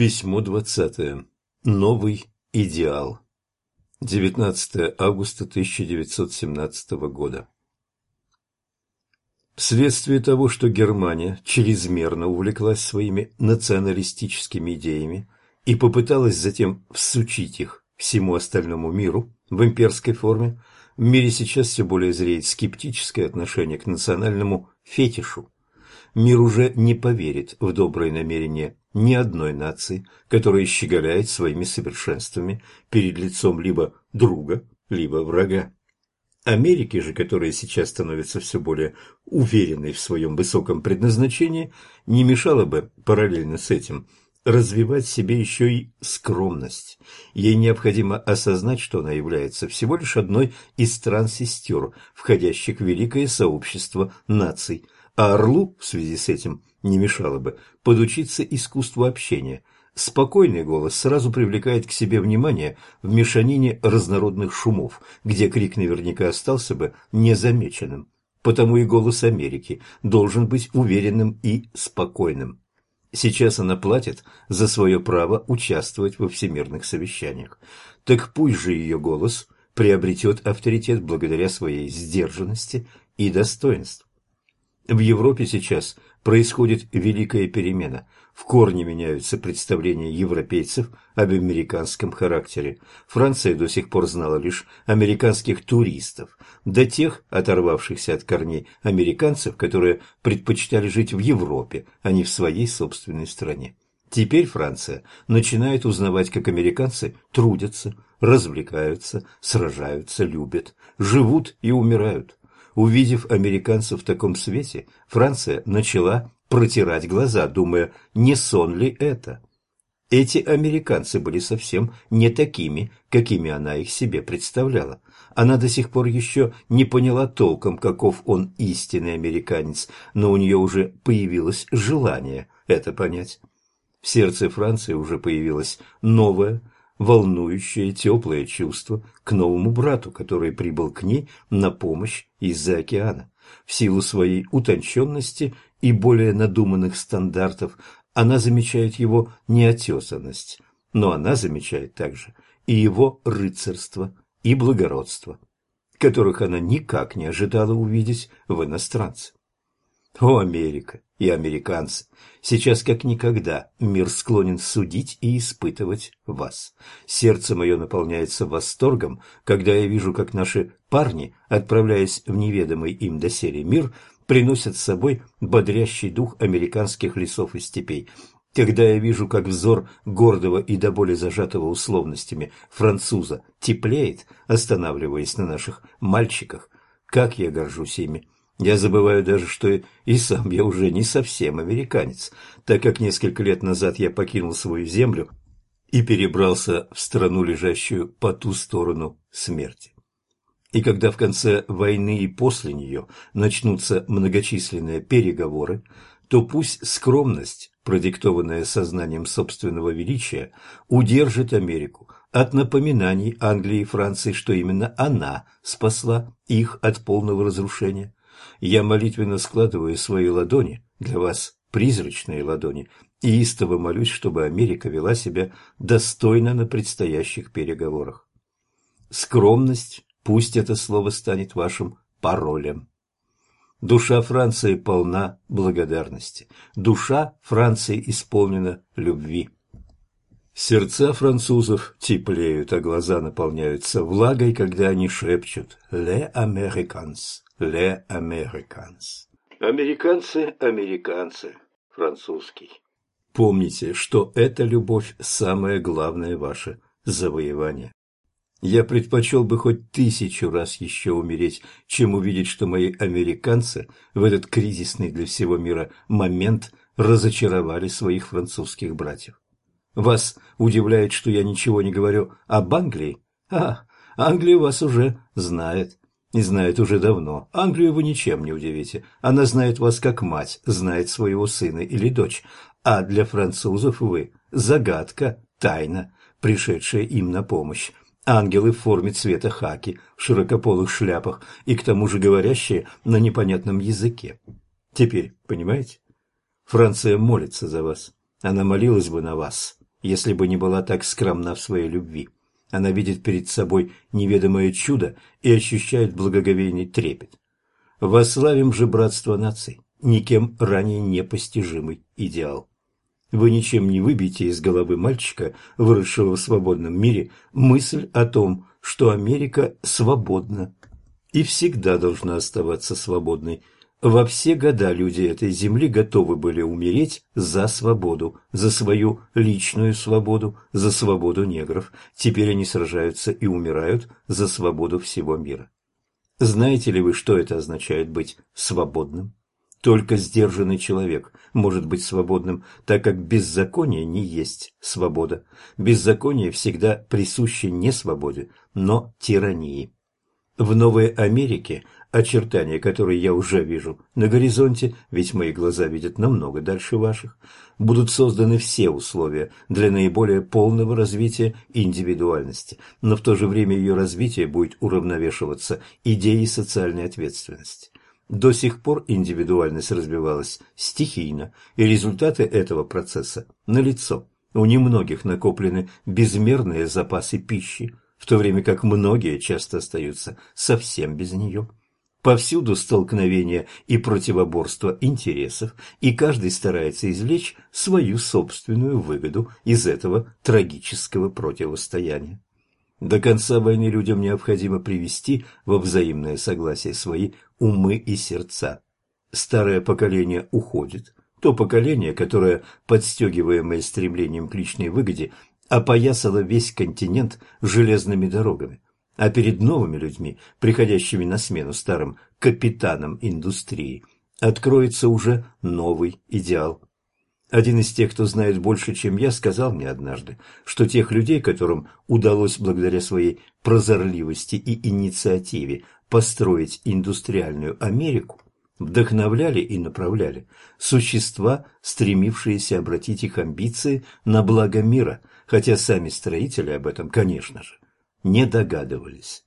Письмо двадцатое. Новый идеал. 19 августа 1917 года. Вследствие того, что Германия чрезмерно увлеклась своими националистическими идеями и попыталась затем всучить их всему остальному миру в имперской форме, в мире сейчас все более зреет скептическое отношение к национальному фетишу. Мир уже не поверит в добрые намерения ни одной нации, которая щеголяет своими совершенствами перед лицом либо друга, либо врага. Америке же, которая сейчас становится все более уверенной в своем высоком предназначении, не мешало бы параллельно с этим развивать себе еще и скромность. Ей необходимо осознать, что она является всего лишь одной из стран-сестер, входящих в великое сообщество наций, а Орлу в связи с этим не мешало бы подучиться искусству общения. Спокойный голос сразу привлекает к себе внимание в мешанине разнородных шумов, где крик наверняка остался бы незамеченным. Потому и голос Америки должен быть уверенным и спокойным. Сейчас она платит за свое право участвовать во всемирных совещаниях. Так пусть же ее голос приобретет авторитет благодаря своей сдержанности и достоинству. В Европе сейчас происходит великая перемена. В корне меняются представления европейцев об американском характере. Франция до сих пор знала лишь американских туристов, до тех, оторвавшихся от корней американцев, которые предпочитали жить в Европе, а не в своей собственной стране. Теперь Франция начинает узнавать, как американцы трудятся, развлекаются, сражаются, любят, живут и умирают. Увидев американцев в таком свете, Франция начала протирать глаза, думая, не сон ли это. Эти американцы были совсем не такими, какими она их себе представляла. Она до сих пор еще не поняла толком, каков он истинный американец, но у нее уже появилось желание это понять. В сердце Франции уже появилось новое, волнующее, теплое чувство к новому брату, который прибыл к ней на помощь из-за океана. В силу своей утонченности и более надуманных стандартов она замечает его неотесанность, но она замечает также и его рыцарство и благородство, которых она никак не ожидала увидеть в иностранце. О, Америка и американцы! Сейчас как никогда мир склонен судить и испытывать вас. Сердце мое наполняется восторгом, когда я вижу, как наши парни, отправляясь в неведомый им доселе мир, приносят с собой бодрящий дух американских лесов и степей. Когда я вижу, как взор гордого и до боли зажатого условностями француза теплеет, останавливаясь на наших мальчиках, как я горжусь ими. Я забываю даже, что и сам я уже не совсем американец, так как несколько лет назад я покинул свою землю и перебрался в страну, лежащую по ту сторону смерти. И когда в конце войны и после нее начнутся многочисленные переговоры, то пусть скромность, продиктованная сознанием собственного величия, удержит Америку от напоминаний Англии и Франции, что именно она спасла их от полного разрушения. Я молитвенно складываю свои ладони, для вас призрачные ладони, и истово молюсь, чтобы Америка вела себя достойно на предстоящих переговорах. Скромность, пусть это слово станет вашим паролем. Душа Франции полна благодарности. Душа Франции исполнена любви. Сердца французов теплеют, а глаза наполняются влагой, когда они шепчут «Les Americans». «Ле Американс». Американцы, американцы, французский. Помните, что эта любовь – самое главное ваше завоевание. Я предпочел бы хоть тысячу раз еще умереть, чем увидеть, что мои американцы в этот кризисный для всего мира момент разочаровали своих французских братьев. Вас удивляет, что я ничего не говорю об Англии? А, Англия вас уже знает. И знает уже давно. Англию вы ничем не удивите. Она знает вас как мать, знает своего сына или дочь. А для французов вы – загадка, тайна, пришедшая им на помощь. Ангелы в форме цвета хаки, в широкополых шляпах и к тому же говорящие на непонятном языке. Теперь, понимаете? Франция молится за вас. Она молилась бы на вас если бы не была так скромна в своей любви. Она видит перед собой неведомое чудо и ощущает благоговейный трепет. Вославим же братство наций, никем ранее непостижимый идеал. Вы ничем не выбьете из головы мальчика, выросшего в свободном мире, мысль о том, что Америка свободна и всегда должна оставаться свободной. Во все года люди этой земли готовы были умереть за свободу, за свою личную свободу, за свободу негров. Теперь они сражаются и умирают за свободу всего мира. Знаете ли вы, что это означает быть свободным? Только сдержанный человек может быть свободным, так как беззаконие не есть свобода. Беззаконие всегда присуще не свободе, но тирании. В Новой Америке очертания, которые я уже вижу на горизонте, ведь мои глаза видят намного дальше ваших, будут созданы все условия для наиболее полного развития индивидуальности, но в то же время ее развитие будет уравновешиваться идеей социальной ответственности. До сих пор индивидуальность развивалась стихийно, и результаты этого процесса налицо. У немногих накоплены безмерные запасы пищи, в то время как многие часто остаются совсем без нее. Повсюду столкновения и противоборство интересов, и каждый старается извлечь свою собственную выгоду из этого трагического противостояния. До конца войны людям необходимо привести во взаимное согласие свои умы и сердца. Старое поколение уходит. То поколение, которое, подстегиваемое стремлением к личной выгоде, опоясало весь континент железными дорогами. А перед новыми людьми, приходящими на смену старым капитанам индустрии, откроется уже новый идеал один из тех, кто знает больше, чем я, сказал мне однажды, что тех людей, которым удалось благодаря своей прозорливости и инициативе построить индустриальную Америку, вдохновляли и направляли существа, стремившиеся обратить их амбиции на благо мира, хотя сами строители об этом, конечно же, не догадывались.